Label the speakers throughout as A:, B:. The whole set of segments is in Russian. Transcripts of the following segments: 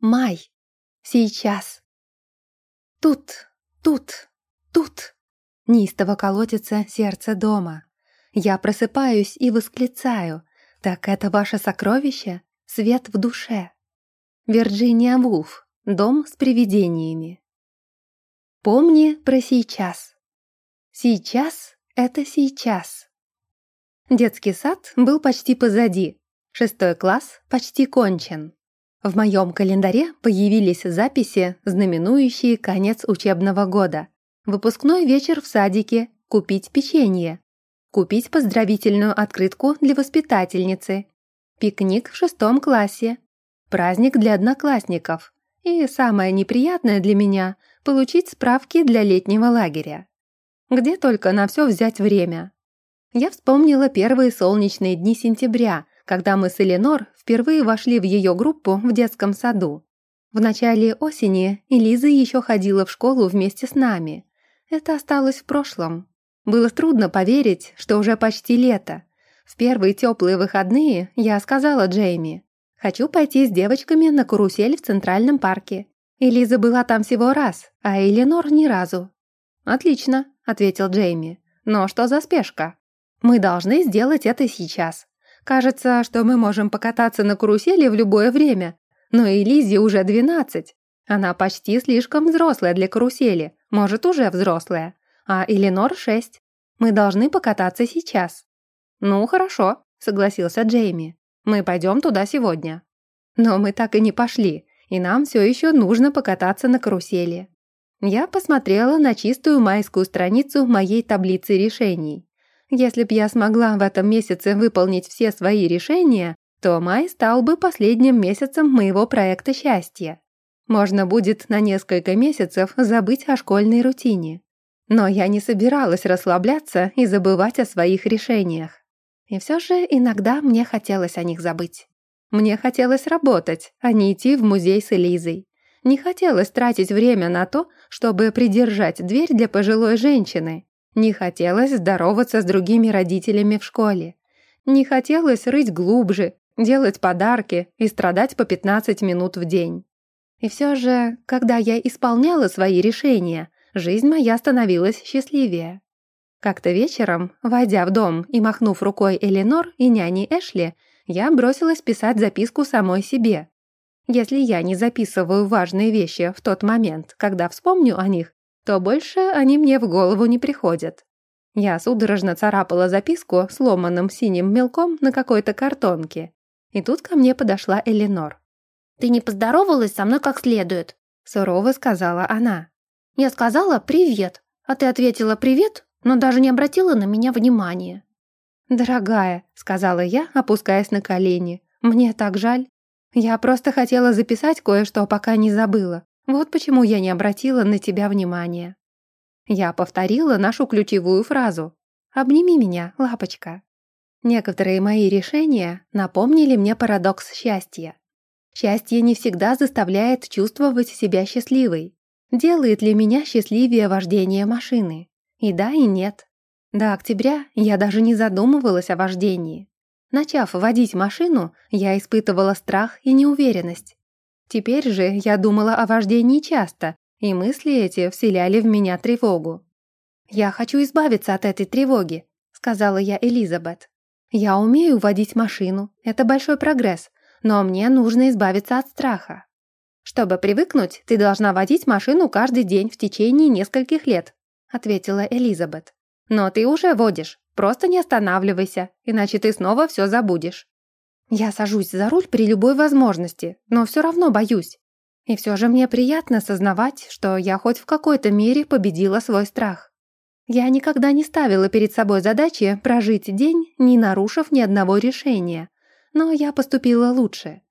A: Май. Сейчас. Тут, тут, тут. Неистово колотится сердце дома. Я просыпаюсь и восклицаю. Так это ваше сокровище? Свет в душе. Вирджиния Вулф. Дом с привидениями. Помни про сейчас. Сейчас — это сейчас. Детский сад был почти позади. Шестой класс почти кончен. В моем календаре появились записи, знаменующие конец учебного года. Выпускной вечер в садике, купить печенье, купить поздравительную открытку для воспитательницы, пикник в шестом классе, праздник для одноклассников и, самое неприятное для меня, получить справки для летнего лагеря. Где только на все взять время. Я вспомнила первые солнечные дни сентября, когда мы с Эленор впервые вошли в ее группу в детском саду. В начале осени Элиза еще ходила в школу вместе с нами. Это осталось в прошлом. Было трудно поверить, что уже почти лето. В первые теплые выходные я сказала Джейми, «Хочу пойти с девочками на карусель в Центральном парке». Элиза была там всего раз, а Эленор ни разу. «Отлично», — ответил Джейми. «Но что за спешка? Мы должны сделать это сейчас. Кажется, что мы можем покататься на карусели в любое время. Но Элизе уже двенадцать. Она почти слишком взрослая для карусели, может, уже взрослая. А Эленор шесть. Мы должны покататься сейчас». «Ну, хорошо», — согласился Джейми. «Мы пойдем туда сегодня». Но мы так и не пошли, и нам все еще нужно покататься на карусели. Я посмотрела на чистую майскую страницу моей таблицы решений. Если б я смогла в этом месяце выполнить все свои решения, то май стал бы последним месяцем моего проекта счастья. Можно будет на несколько месяцев забыть о школьной рутине. Но я не собиралась расслабляться и забывать о своих решениях. И все же иногда мне хотелось о них забыть. Мне хотелось работать, а не идти в музей с Элизой. Не хотелось тратить время на то, чтобы придержать дверь для пожилой женщины, не хотелось здороваться с другими родителями в школе. Не хотелось рыть глубже, делать подарки и страдать по 15 минут в день. И все же, когда я исполняла свои решения, жизнь моя становилась счастливее. Как-то вечером, войдя в дом и махнув рукой Эленор и няни Эшли, я бросилась писать записку самой себе. Если я не записываю важные вещи в тот момент, когда вспомню о них, то больше они мне в голову не приходят. Я судорожно царапала записку сломанным синим мелком на какой-то картонке. И тут ко мне подошла Эленор.
B: «Ты не поздоровалась со мной как следует», — сурово сказала она. «Я сказала «привет», а ты ответила «привет», но даже не обратила на меня внимания».
A: «Дорогая», — сказала я, опускаясь на колени, — «мне так жаль. Я просто хотела записать кое-что, пока не забыла. Вот почему я не обратила на тебя внимания. Я повторила нашу ключевую фразу «Обними меня, лапочка». Некоторые мои решения напомнили мне парадокс счастья. Счастье не всегда заставляет чувствовать себя счастливой. Делает ли меня счастливее вождение машины? И да, и нет. До октября я даже не задумывалась о вождении. Начав водить машину, я испытывала страх и неуверенность. Теперь же я думала о вождении часто, и мысли эти вселяли в меня тревогу. «Я хочу избавиться от этой тревоги», — сказала я Элизабет. «Я умею водить машину, это большой прогресс, но мне нужно избавиться от страха. Чтобы привыкнуть, ты должна водить машину каждый день в течение нескольких лет», — ответила Элизабет. «Но ты уже водишь, просто не останавливайся, иначе ты снова все забудешь». Я сажусь за руль при любой возможности, но все равно боюсь. И все же мне приятно сознавать, что я хоть в какой-то мере победила свой страх. Я никогда не ставила перед собой задачи прожить день, не нарушив ни одного решения, но я поступила лучше.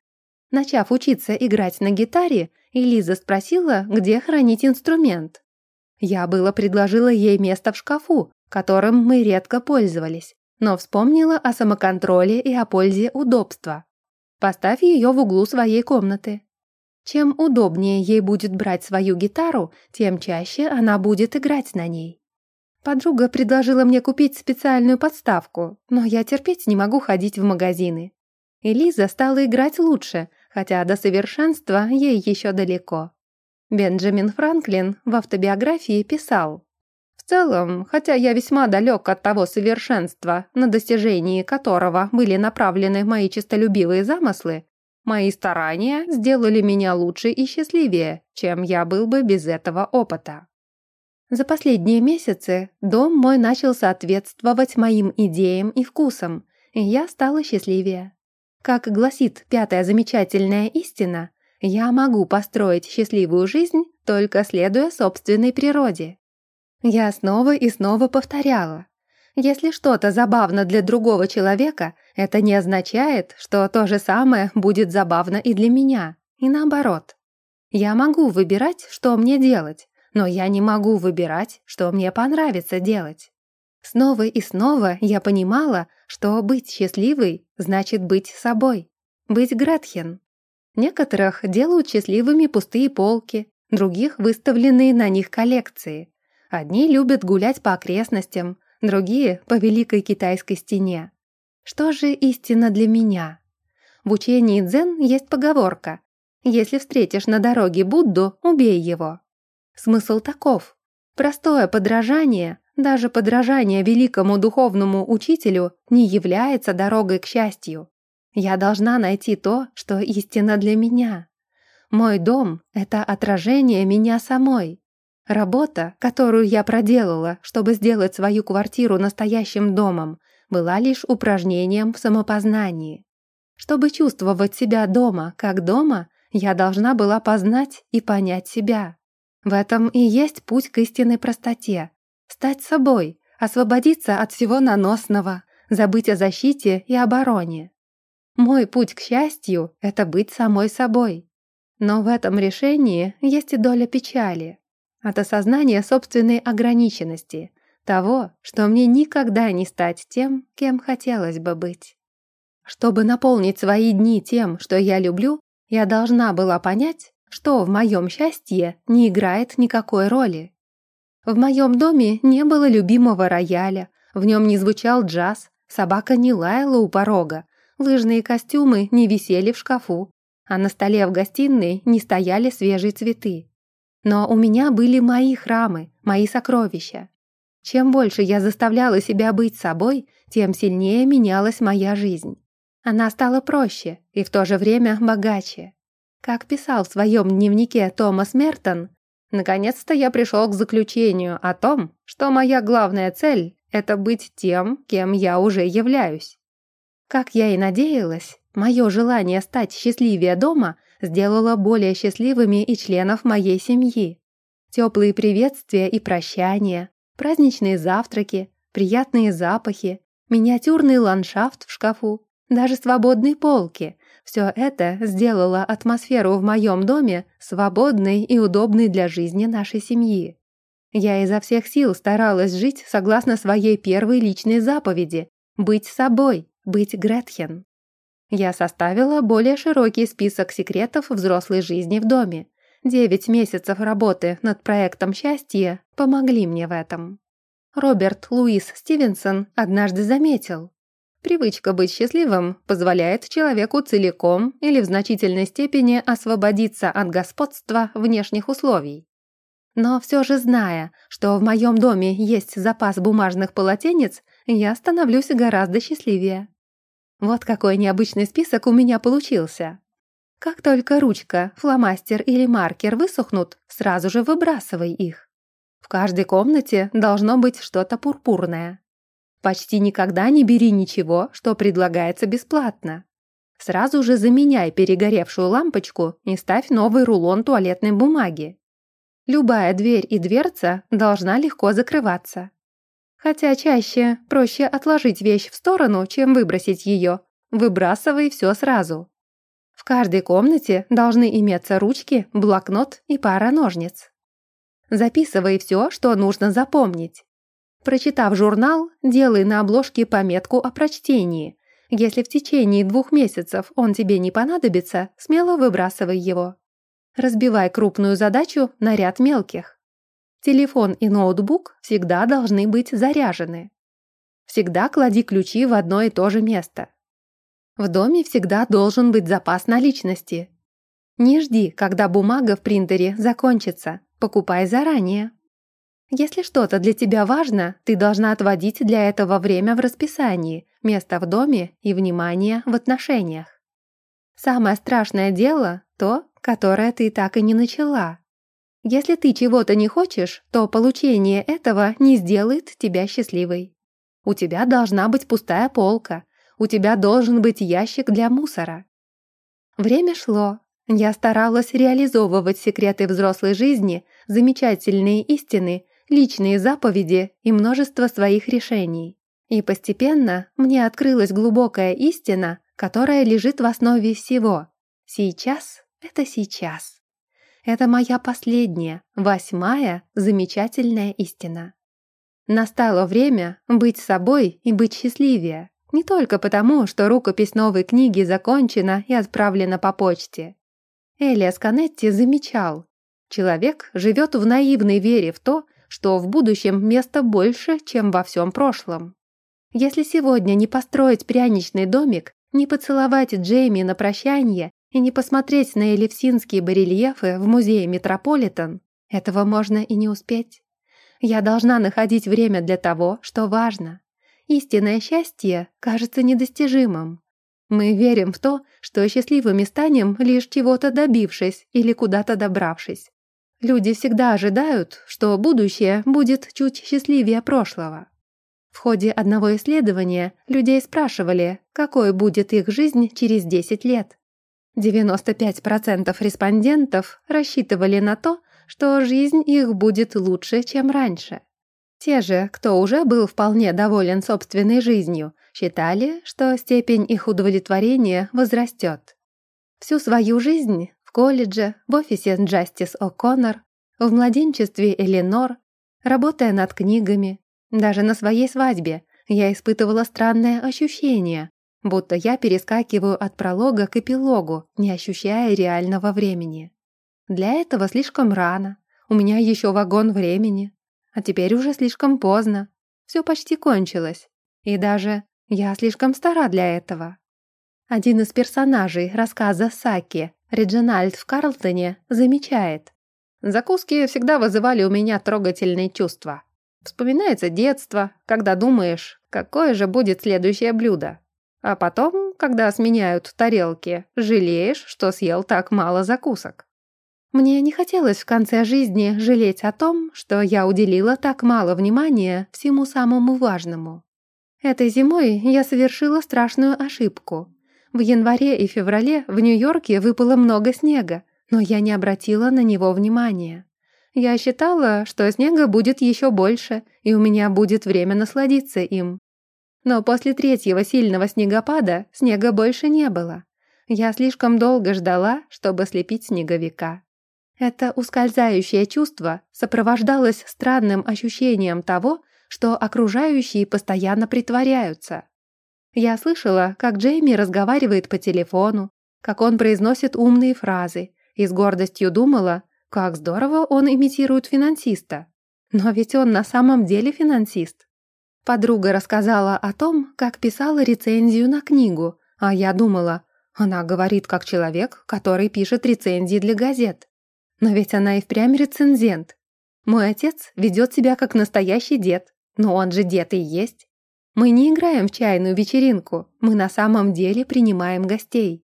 A: Начав учиться играть на гитаре, Элиза спросила, где хранить инструмент. Я было предложила ей место в шкафу, которым мы редко пользовались но вспомнила о самоконтроле и о пользе удобства. Поставь ее в углу своей комнаты. Чем удобнее ей будет брать свою гитару, тем чаще она будет играть на ней. Подруга предложила мне купить специальную подставку, но я терпеть не могу ходить в магазины. Элиза стала играть лучше, хотя до совершенства ей еще далеко. Бенджамин Франклин в автобиографии писал «В целом, хотя я весьма далек от того совершенства, на достижении которого были направлены мои честолюбивые замыслы, мои старания сделали меня лучше и счастливее, чем я был бы без этого опыта». За последние месяцы дом мой начал соответствовать моим идеям и вкусам, и я стала счастливее. Как гласит пятая замечательная истина, я могу построить счастливую жизнь, только следуя собственной природе. Я снова и снова повторяла. Если что-то забавно для другого человека, это не означает, что то же самое будет забавно и для меня, и наоборот. Я могу выбирать, что мне делать, но я не могу выбирать, что мне понравится делать. Снова и снова я понимала, что быть счастливой значит быть собой, быть Гретхен. Некоторых делают счастливыми пустые полки, других выставленные на них коллекции. Одни любят гулять по окрестностям, другие — по Великой Китайской стене. Что же истина для меня? В учении дзен есть поговорка «Если встретишь на дороге Будду, убей его». Смысл таков. Простое подражание, даже подражание великому духовному учителю, не является дорогой к счастью. Я должна найти то, что истинно для меня. Мой дом — это отражение меня самой. Работа, которую я проделала, чтобы сделать свою квартиру настоящим домом, была лишь упражнением в самопознании. Чтобы чувствовать себя дома, как дома, я должна была познать и понять себя. В этом и есть путь к истинной простоте. Стать собой, освободиться от всего наносного, забыть о защите и обороне. Мой путь к счастью — это быть самой собой. Но в этом решении есть и доля печали. От осознания собственной ограниченности, того, что мне никогда не стать тем, кем хотелось бы быть. Чтобы наполнить свои дни тем, что я люблю, я должна была понять, что в моем счастье не играет никакой роли. В моем доме не было любимого рояля, в нем не звучал джаз, собака не лаяла у порога, Лыжные костюмы не висели в шкафу, а на столе в гостиной не стояли свежие цветы. Но у меня были мои храмы, мои сокровища. Чем больше я заставляла себя быть собой, тем сильнее менялась моя жизнь. Она стала проще и в то же время богаче. Как писал в своем дневнике Томас Мертон, «Наконец-то я пришел к заключению о том, что моя главная цель — это быть тем, кем я уже являюсь. Как я и надеялась, мое желание стать счастливее дома сделало более счастливыми и членов моей семьи. Теплые приветствия и прощания, праздничные завтраки, приятные запахи, миниатюрный ландшафт в шкафу, даже свободные полки – все это сделало атмосферу в моем доме свободной и удобной для жизни нашей семьи. Я изо всех сил старалась жить согласно своей первой личной заповеди – быть собой, быть Гретхен. Я составила более широкий список секретов взрослой жизни в доме. Девять месяцев работы над проектом счастья помогли мне в этом. Роберт Луис Стивенсон однажды заметил, Привычка быть счастливым позволяет человеку целиком или в значительной степени освободиться от господства внешних условий. Но все же зная, что в моем доме есть запас бумажных полотенец, я становлюсь гораздо счастливее. Вот какой необычный список у меня получился. Как только ручка, фломастер или маркер высохнут, сразу же выбрасывай их. В каждой комнате должно быть что-то пурпурное. Почти никогда не бери ничего, что предлагается бесплатно. Сразу же заменяй перегоревшую лампочку и ставь новый рулон туалетной бумаги. Любая дверь и дверца должна легко закрываться. Хотя чаще проще отложить вещь в сторону, чем выбросить ее. Выбрасывай все сразу. В каждой комнате должны иметься ручки, блокнот и пара ножниц. Записывай все, что нужно запомнить. Прочитав журнал, делай на обложке пометку о прочтении. Если в течение двух месяцев он тебе не понадобится, смело выбрасывай его. Разбивай крупную задачу на ряд мелких. Телефон и ноутбук всегда должны быть заряжены. Всегда клади ключи в одно и то же место. В доме всегда должен быть запас наличности. Не жди, когда бумага в принтере закончится. Покупай заранее. Если что-то для тебя важно, ты должна отводить для этого время в расписании, место в доме и внимание в отношениях. Самое страшное дело — то, которое ты так и не начала. Если ты чего-то не хочешь, то получение этого не сделает тебя счастливой. У тебя должна быть пустая полка, у тебя должен быть ящик для мусора. Время шло. Я старалась реализовывать секреты взрослой жизни, замечательные истины личные заповеди и множество своих решений. И постепенно мне открылась глубокая истина, которая лежит в основе всего. Сейчас — это сейчас. Это моя последняя, восьмая замечательная истина. Настало время быть собой и быть счастливее. Не только потому, что рукопись новой книги закончена и отправлена по почте. Элиас Канетти замечал, человек живет в наивной вере в то, что в будущем места больше, чем во всем прошлом. Если сегодня не построить пряничный домик, не поцеловать Джейми на прощание и не посмотреть на элевсинские барельефы в музее Метрополитен, этого можно и не успеть. Я должна находить время для того, что важно. Истинное счастье кажется недостижимым. Мы верим в то, что счастливыми станем, лишь чего-то добившись или куда-то добравшись. Люди всегда ожидают, что будущее будет чуть счастливее прошлого. В ходе одного исследования людей спрашивали, какой будет их жизнь через 10 лет. 95% респондентов рассчитывали на то, что жизнь их будет лучше, чем раньше. Те же, кто уже был вполне доволен собственной жизнью, считали, что степень их удовлетворения возрастет. Всю свою жизнь в колледже, в офисе Джастис О'Коннор, в младенчестве Эленор, работая над книгами. Даже на своей свадьбе я испытывала странное ощущение, будто я перескакиваю от пролога к эпилогу, не ощущая реального времени. Для этого слишком рано, у меня еще вагон времени, а теперь уже слишком поздно, все почти кончилось, и даже я слишком стара для этого. Один из персонажей рассказа Саки Реджинальд в Карлтоне замечает. Закуски всегда вызывали у меня трогательные чувства. Вспоминается детство, когда думаешь, какое же будет следующее блюдо. А потом, когда сменяют тарелки, жалеешь, что съел так мало закусок. Мне не хотелось в конце жизни жалеть о том, что я уделила так мало внимания всему самому важному. Этой зимой я совершила страшную ошибку. В январе и феврале в Нью-Йорке выпало много снега, но я не обратила на него внимания. Я считала, что снега будет еще больше, и у меня будет время насладиться им. Но после третьего сильного снегопада снега больше не было. Я слишком долго ждала, чтобы слепить снеговика. Это ускользающее чувство сопровождалось странным ощущением того, что окружающие постоянно притворяются. Я слышала, как Джейми разговаривает по телефону, как он произносит умные фразы, и с гордостью думала, как здорово он имитирует финансиста. Но ведь он на самом деле финансист. Подруга рассказала о том, как писала рецензию на книгу, а я думала, она говорит как человек, который пишет рецензии для газет. Но ведь она и впрямь рецензент. Мой отец ведет себя как настоящий дед, но он же дед и есть. Мы не играем в чайную вечеринку, мы на самом деле принимаем гостей.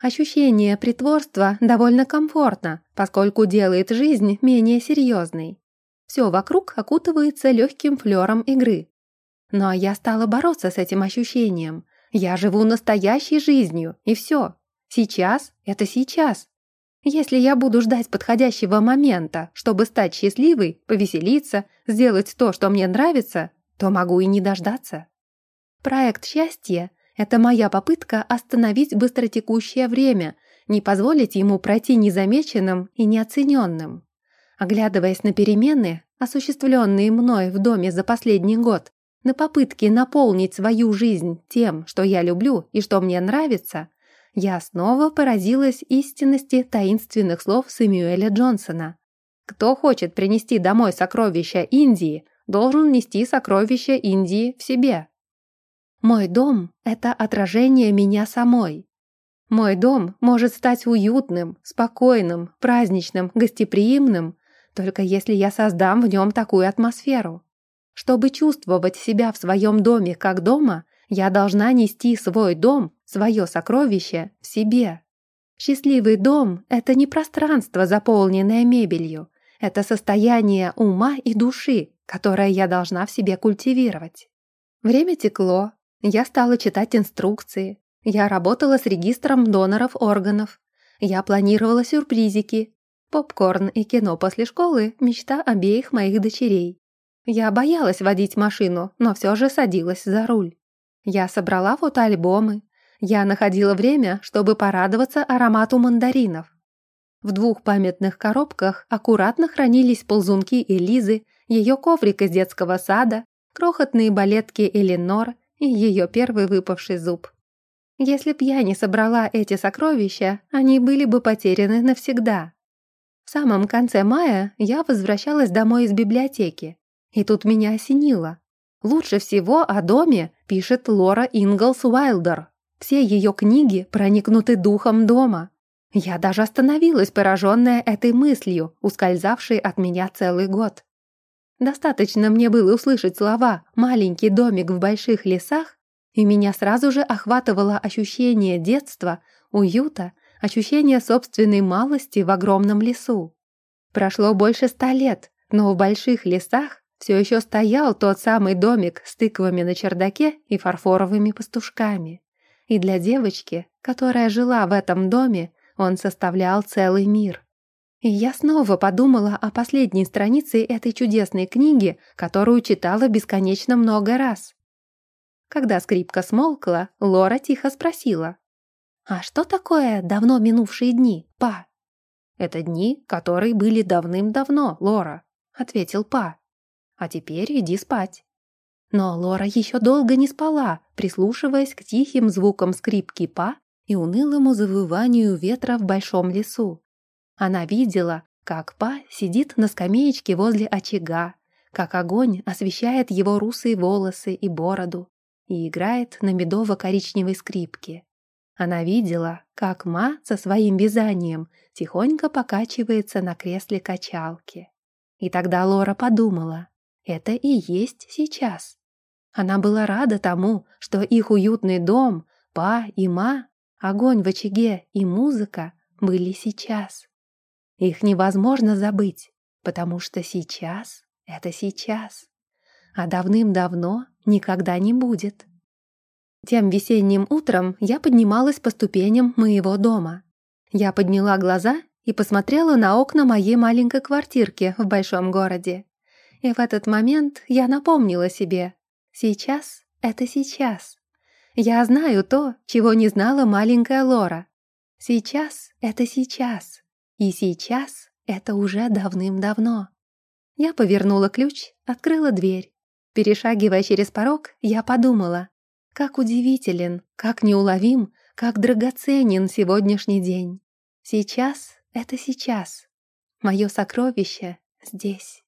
A: Ощущение притворства довольно комфортно, поскольку делает жизнь менее серьезной. Все вокруг окутывается легким флером игры. Но я стала бороться с этим ощущением. Я живу настоящей жизнью, и все. Сейчас — это сейчас. Если я буду ждать подходящего момента, чтобы стать счастливой, повеселиться, сделать то, что мне нравится, то могу и не дождаться. Проект счастья — это моя попытка остановить быстротекущее время, не позволить ему пройти незамеченным и неоцененным. Оглядываясь на перемены, осуществленные мной в доме за последний год, на попытки наполнить свою жизнь тем, что я люблю и что мне нравится, я снова поразилась истинности таинственных слов Сэмюэля Джонсона. Кто хочет принести домой сокровища Индии, должен нести сокровища Индии в себе. Мой дом — это отражение меня самой. Мой дом может стать уютным, спокойным, праздничным, гостеприимным, только если я создам в нем такую атмосферу. Чтобы чувствовать себя в своем доме как дома, я должна нести свой дом, свое сокровище в себе. Счастливый дом — это не пространство, заполненное мебелью. Это состояние ума и души, которое я должна в себе культивировать. Время текло, я стала читать инструкции. Я работала с регистром доноров органов. Я планировала сюрпризики. Попкорн и кино после школы – мечта обеих моих дочерей. Я боялась водить машину, но все же садилась за руль. Я собрала фотоальбомы. Я находила время, чтобы порадоваться аромату мандаринов. В двух памятных коробках аккуратно хранились ползунки Элизы, ее коврик из детского сада, крохотные балетки Эленор и ее первый выпавший зуб. Если б я не собрала эти сокровища, они были бы потеряны навсегда. В самом конце мая я возвращалась домой из библиотеки, и тут меня осенило. Лучше всего о доме пишет Лора Инглс Уайлдер. Все ее книги проникнуты духом дома. Я даже остановилась, пораженная этой мыслью, ускользавшей от меня целый год. Достаточно мне было услышать слова «маленький домик в больших лесах», и меня сразу же охватывало ощущение детства, уюта, ощущение собственной малости в огромном лесу. Прошло больше ста лет, но в больших лесах все еще стоял тот самый домик с тыквами на чердаке и фарфоровыми пастушками. И для девочки, которая жила в этом доме, он составлял целый мир. И я снова подумала о последней странице этой чудесной книги, которую читала бесконечно много раз. Когда скрипка смолкла, Лора тихо спросила. «А что такое давно минувшие дни, па?» «Это дни, которые были давным-давно, Лора», — ответил па. «А теперь иди спать». Но Лора еще долго не спала, прислушиваясь к тихим звукам скрипки па и унылому завыванию ветра в большом лесу. Она видела, как Па сидит на скамеечке возле очага, как огонь освещает его русые волосы и бороду и играет на медово-коричневой скрипке. Она видела, как Ма со своим вязанием тихонько покачивается на кресле качалки. И тогда Лора подумала, это и есть сейчас. Она была рада тому, что их уютный дом, Па и Ма, огонь в очаге и музыка были сейчас. Их невозможно забыть, потому что сейчас — это сейчас, а давным-давно никогда не будет. Тем весенним утром я поднималась по ступеням моего дома. Я подняла глаза и посмотрела на окна моей маленькой квартирки в большом городе. И в этот момент я напомнила себе «Сейчас — это сейчас». Я знаю то, чего не знала маленькая Лора. Сейчас — это сейчас. И сейчас это уже давным-давно. Я повернула ключ, открыла дверь. Перешагивая через порог, я подумала, как удивителен, как неуловим, как драгоценен сегодняшний день. Сейчас — это сейчас. Мое сокровище здесь.